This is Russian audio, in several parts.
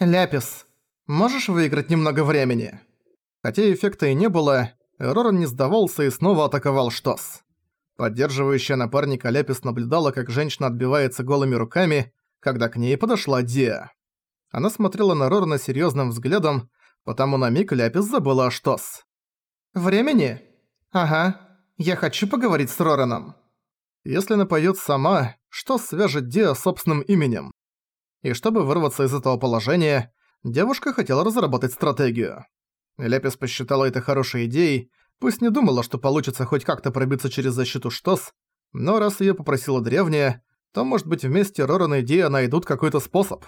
«Ляпис, можешь выиграть немного времени?» Хотя эффекта и не было, Роран не сдавался и снова атаковал Штос. Поддерживающая напарника Ляпис наблюдала, как женщина отбивается голыми руками, когда к ней подошла Диа. Она смотрела на Рорана серьёзным взглядом, потому на миг Ляпис забыла о Штос. «Времени? Ага. Я хочу поговорить с Рораном». Если она поёт сама, Штос свяжет Диа собственным именем. И чтобы вырваться из этого положения, девушка хотела разработать стратегию. Ляпис посчитала это хорошей идеей, пусть не думала, что получится хоть как-то пробиться через защиту Штос, но раз её попросила древняя, то, может быть, вместе Роран и Диа найдут какой-то способ.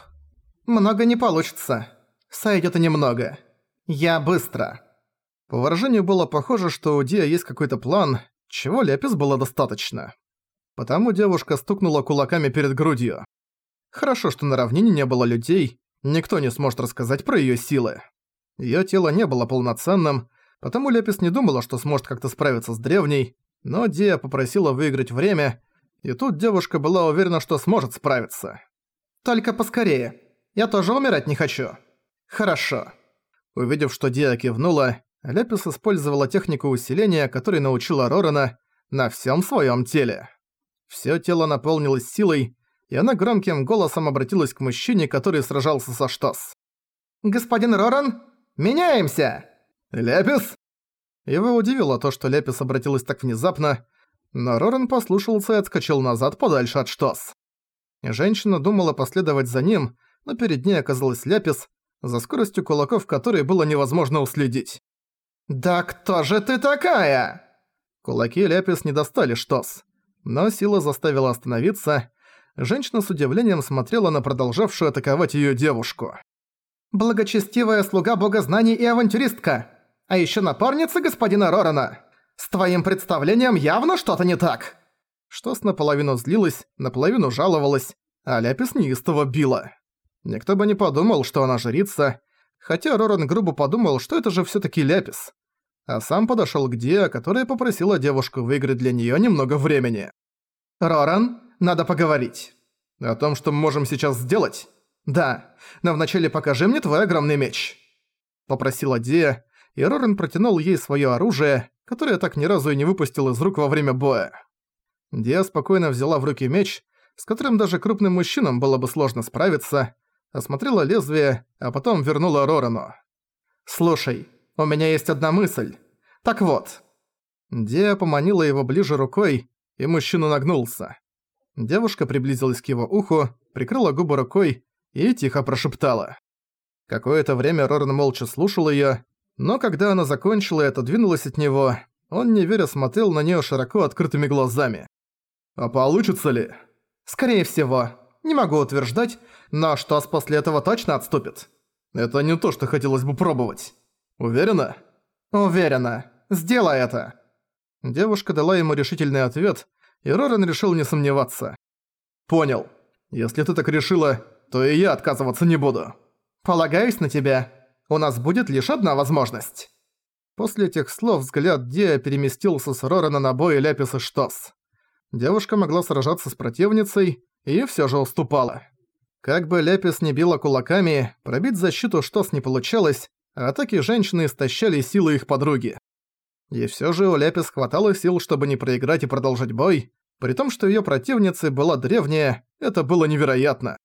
«Много не получится. Сойдёт и немного. Я быстро». По выражению было похоже, что у Диа есть какой-то план, чего Ляпис было достаточно. Потому девушка стукнула кулаками перед грудью. Хорошо, что на равнине не было людей, никто не сможет рассказать про её силы. Её тело не было полноценным, потому Лепис не думала, что сможет как-то справиться с древней, но Диа попросила выиграть время, и тут девушка была уверена, что сможет справиться. «Только поскорее. Я тоже умирать не хочу». «Хорошо». Увидев, что Диа кивнула, Лепис использовала технику усиления, которой научила Рорана, на всем своем теле. Всё тело наполнилось силой, и она громким голосом обратилась к мужчине, который сражался со Штос. «Господин Роран, меняемся!» «Лепис?» Его удивило то, что Лепис обратилась так внезапно, но Роран послушался и отскочил назад подальше от Штос. Женщина думала последовать за ним, но перед ней оказалась Ляпис, за скоростью кулаков которой было невозможно уследить. «Да кто же ты такая?» Кулаки Ляпис не достали Штос, но сила заставила остановиться, женщина с удивлением смотрела на продолжавшую атаковать её девушку. «Благочестивая слуга бога знаний и авантюристка, а ещё напарница господина Рорана. С твоим представлением явно что-то не так!» Штос наполовину злилась, наполовину жаловалась, а Ляпис неистово била. Никто бы не подумал, что она жрица, хотя Роран грубо подумал, что это же всё-таки Ляпис. А сам подошёл к Диа, которая попросила девушку выиграть для неё немного времени. «Роран, надо поговорить. О том, что мы можем сейчас сделать? Да, но вначале покажи мне твой огромный меч. Попросила Дия, и Рорен протянул ей своё оружие, которое так ни разу и не выпустил из рук во время боя. Дия спокойно взяла в руки меч, с которым даже крупным мужчинам было бы сложно справиться, осмотрела лезвие, а потом вернула Рорану. «Слушай, у меня есть одна мысль. Так вот». Дия поманила его ближе рукой, и мужчина нагнулся. Девушка приблизилась к его уху, прикрыла губы рукой и тихо прошептала. Какое-то время Роран молча слушал её, но когда она закончила и отодвинулась от него, он не веря смотрел на неё широко открытыми глазами. «А получится ли?» «Скорее всего. Не могу утверждать, но Штос после этого точно отступит». «Это не то, что хотелось бы пробовать. Уверена?» «Уверена. Сделай это». Девушка дала ему решительный ответ, и Роран решил не сомневаться. «Понял. Если ты так решила, то и я отказываться не буду. Полагаюсь на тебя. У нас будет лишь одна возможность». После этих слов взгляд Диа переместился с Рорана на бой Ляпис и Штос. Девушка могла сражаться с противницей и всё же уступала. Как бы Ляпис не била кулаками, пробить защиту Штос не получалось, атаки женщины истощали силы их подруги. И всё же у Ляпис хватало сил, чтобы не проиграть и продолжить бой, при том, что её противницей была древняя, это было невероятно.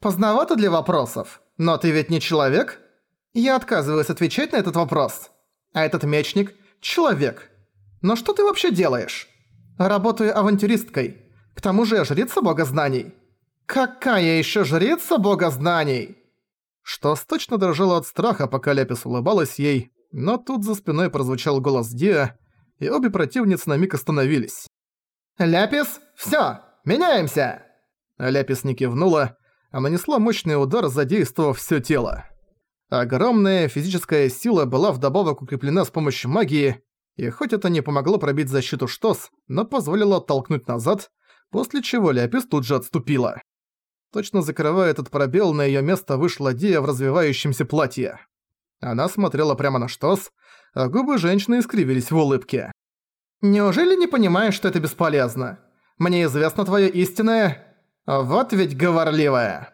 «Поздновато для вопросов, но ты ведь не человек?» «Я отказываюсь отвечать на этот вопрос. А этот мечник – человек. Но что ты вообще делаешь?» «Работаю авантюристкой. К тому же я жрица бога знаний». «Какая ещё жрица бога знаний?» Что точно дрожала от страха, пока Ляпис улыбалась ей, но тут за спиной прозвучал голос Диа, и обе противницы на миг остановились. «Ляпис, всё, меняемся!» Ляпис не кивнула, а нанесла мощный удар, задействовав всё тело. Огромная физическая сила была вдобавок укреплена с помощью магии, и хоть это не помогло пробить защиту Штос, но позволило оттолкнуть назад, после чего Ляпис тут же отступила. Точно закрывая этот пробел, на её место вышла Дия в развивающемся платье. Она смотрела прямо на Штос, а губы женщины искривились в улыбке. «Неужели не понимаешь, что это бесполезно? Мне известно твое истинное... Вот ведь говорливая!»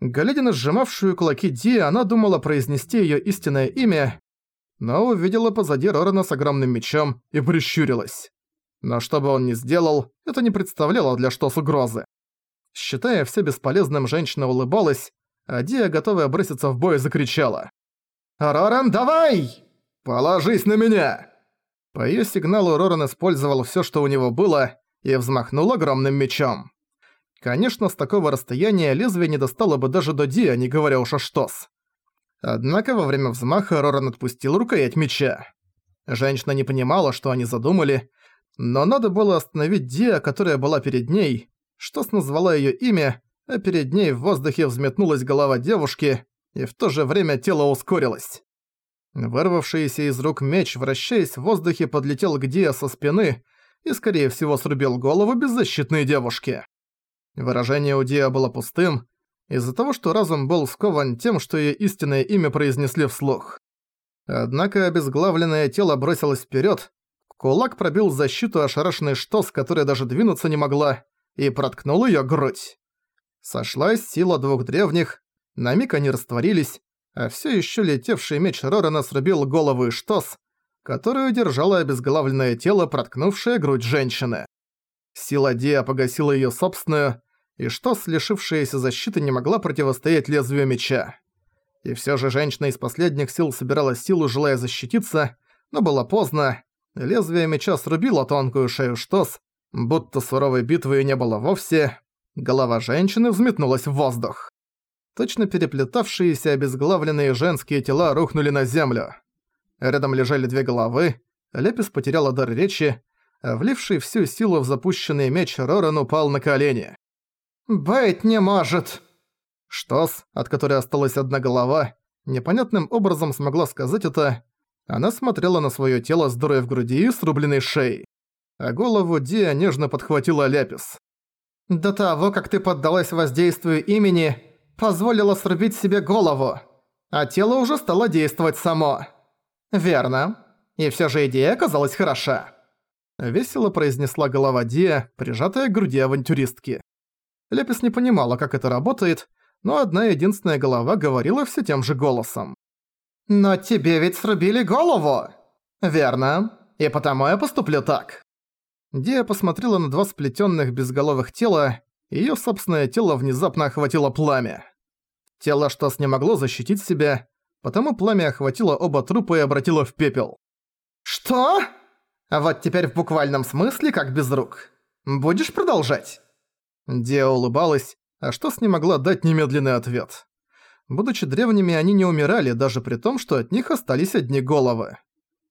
Глядя на сжимавшую кулаки Ди, она думала произнести её истинное имя, но увидела позади Рорана с огромным мечом и прищурилась. Но что бы он ни сделал, это не представляло для Штос угрозы. Считая все бесполезным, женщина улыбалась, а Дия, готовая броситься в бой, закричала. «Роран, давай! Положись на меня!» По её сигналу Роран использовал всё, что у него было, и взмахнул огромным мечом. Конечно, с такого расстояния лезвие не достало бы даже до Ди, не говоря уж о Штос. Однако во время взмаха Роран отпустил рукоять меча. Женщина не понимала, что они задумали, но надо было остановить Диа, которая была перед ней. Штос назвала её имя, а перед ней в воздухе взметнулась голова девушки, и в то же время тело ускорилось. Вырвавшийся из рук меч, вращаясь в воздухе, подлетел к Диа со спины и, скорее всего, срубил голову беззащитной девушки. Выражение у Диа было пустым, из-за того, что разум был скован тем, что её истинное имя произнесли вслух. Однако обезглавленное тело бросилось вперёд, кулак пробил защиту ошарашенной Штос, которая даже двинуться не могла, и проткнул её грудь. Сошлась сила двух древних, на миг они растворились, а всё ещё летевший меч Рорана срубил голову и Штос, которую держало обезглавленное тело, проткнувшее грудь женщины. Сила Диа погасила её собственную, и что, лишившаяся защиты, не могла противостоять лезвию меча. И всё же женщина из последних сил собирала силу, желая защититься, но было поздно. Лезвие меча срубило тонкую шею Штос, будто суровой битвы и не было вовсе. Голова женщины взметнулась в воздух. Точно переплетавшиеся обезглавленные женские тела рухнули на землю. Рядом лежали две головы, Лепис потеряла дар речи, а вливший всю силу в запущенный меч Роран упал на колени. «Быть не может!» Штос, от которой осталась одна голова, непонятным образом смогла сказать это. Она смотрела на своё тело с дырой в груди и срубленной шеей. А голову Диа нежно подхватила Ляпис. «До того, как ты поддалась воздействию имени, позволила срубить себе голову, а тело уже стало действовать само». «Верно. И всё же идея оказалась хороша», — весело произнесла голова Диа, прижатая к груди авантюристки. Лепис не понимала, как это работает, но одна единственная голова говорила все тем же голосом. «Но тебе ведь срубили голову!» «Верно. И потому я поступлю так». Дия посмотрела на два сплетенных безголовых тела, и её собственное тело внезапно охватило пламя. Тело Штас не могло защитить себя, потому пламя охватило оба трупа и обратило в пепел. «Что?» А вот теперь в буквальном смысле как без рук. Будешь продолжать?» Диа улыбалась, а что с ней могла дать немедленный ответ. Будучи древними, они не умирали, даже при том, что от них остались одни головы.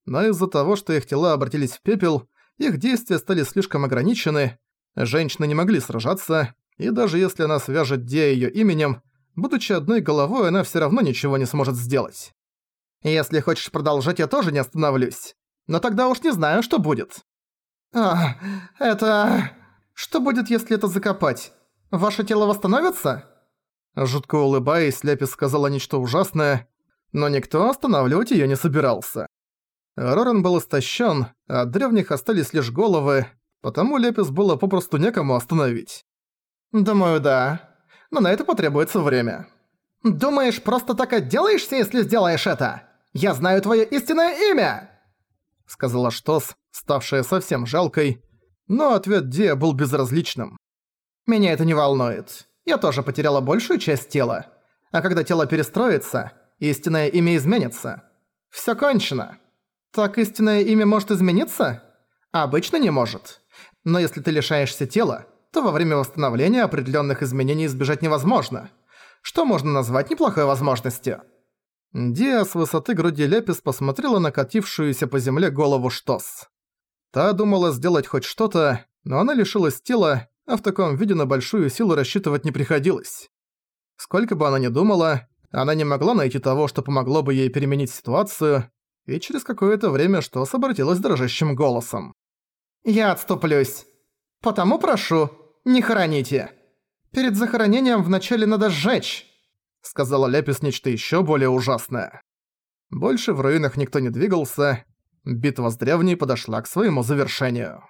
Но из-за того, что их тела обратились в пепел, их действия стали слишком ограничены, женщины не могли сражаться, и даже если она свяжет Диа её именем, будучи одной головой, она всё равно ничего не сможет сделать. «Если хочешь продолжать, я тоже не остановлюсь. Но тогда уж не знаю, что будет». «А, это...» Что будет, если это закопать? Ваше тело восстановится?» Жутко улыбаясь, Ляпис сказала нечто ужасное, но никто останавливать её не собирался. Роран был истощен, а от древних остались лишь головы, потому Лепис было попросту некому остановить. «Думаю, да. Но на это потребуется время». «Думаешь, просто так отделаешься, если сделаешь это? Я знаю твоё истинное имя!» Сказала Штос, ставшая совсем жалкой, но ответ Диа был безразличным. «Меня это не волнует. Я тоже потеряла большую часть тела. А когда тело перестроится, истинное имя изменится. Всё кончено. Так истинное имя может измениться? Обычно не может. Но если ты лишаешься тела, то во время восстановления определённых изменений избежать невозможно. Что можно назвать неплохой возможностью?» Диа с высоты груди Лепис посмотрела на катившуюся по земле голову Штос. Та думала сделать хоть что-то, но она лишилась тела, а в таком виде на большую силу рассчитывать не приходилось. Сколько бы она ни думала, она не могла найти того, что помогло бы ей переменить ситуацию, и через какое-то время Штос обратилась дрожащим голосом. «Я отступлюсь. Потому прошу, не хороните. Перед захоронением вначале надо сжечь», — сказала Ляпис нечто ещё более ужасное. Больше в руинах никто не двигался, Битва с древней подошла к своему завершению.